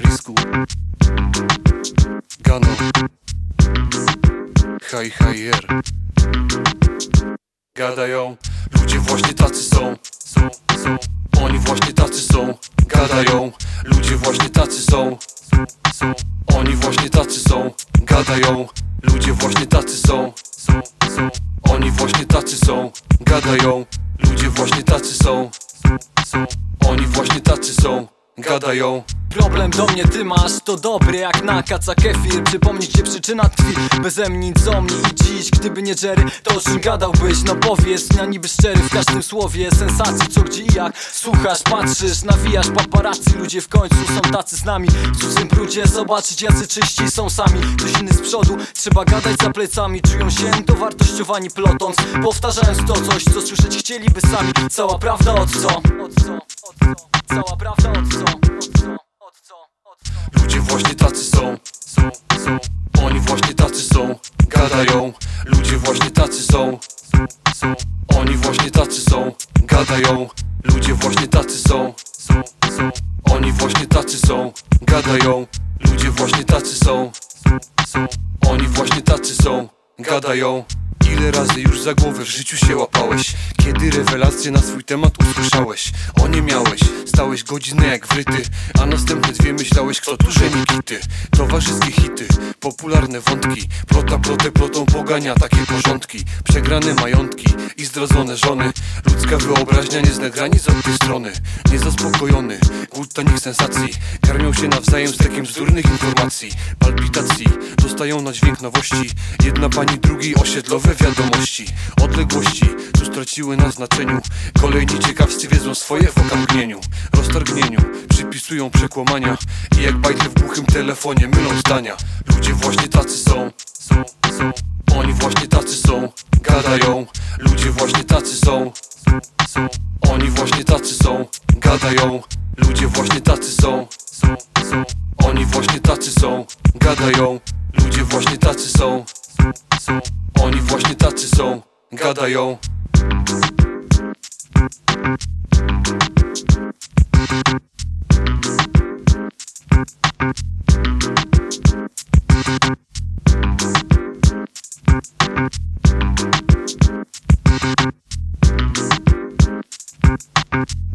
Risku. Gano Haj hajer Gadają Ludzie właśnie tacy są. Są, są. Oni właśnie tacy są. Gadają Ludzie właśnie tacy są Są, Oni właśnie tacy są. Gadają Ludzie właśnie tacy są. Są, są. Oni właśnie tacy są. Gadają właśnie tacy są. Oni właśnie tacy są Gadają. Problem do mnie ty masz, to dobry jak na kaca kefir. Przypomnieć cię przyczyna tkwi, beze mnie nic o mnie I dziś, gdyby nie Jerry, to o czym gadałbyś? No powiedz, ja niby szczery w każdym słowie. Sensacji, co gdzie i jak. Słuchasz, patrzysz, nawijasz paparazzi. Ludzie w końcu są tacy z nami. W cudzym brudzie zobaczyć jacy czyści są sami. Ktoś inny z przodu, trzeba gadać za plecami. Czują się dowartościowani plotąc Powtarzając to coś, co słyszeć chcieliby sami. Cała prawda od co? Od co? Są, Oni właśnie tacy są, gadają. Ludzie właśnie tacy są, Oni właśnie tacy są, gadają. Ludzie właśnie tacy są. Oni właśnie tacy są, gadają Ile razy już za głowę w życiu się łapałeś? Kiedy rewelacje na swój temat usłyszałeś? O nie miałeś, stałeś godzinę jak wryty A następne dwie myślałeś kto tu żeni kity. Towarzyskie hity, popularne wątki. Plota plotę plotą pogania takie porządki. Przegrane majątki i zdradzone żony. Ludzka wyobraźnia nie zna granic od tej strony. Niezaspokojony, głód tanich sensacji. Karmią się nawzajem z takim bzdurnych informacji. Palpitacji, dostają na dźwięk nowości. Jedna pani drugiej osiedlowe wiadomości. Odległości, tu straciły na znaczeniu? Kolejni ciekawscy wiedzą swoje w okamgnieniu Roztargnieniu, przypisują przekłamania. I jak bajtle w głuchym telefonie mylą zdania. Ludzie właśnie tacy są, są, są. Oni właśnie tacy są, gadają. Ludzie właśnie tacy są, są. Oni właśnie tacy są, gadają tacy są, Oni właśnie tacy są, gadają. Ludzie właśnie tacy są. Oni właśnie tacy są, gadają. Thank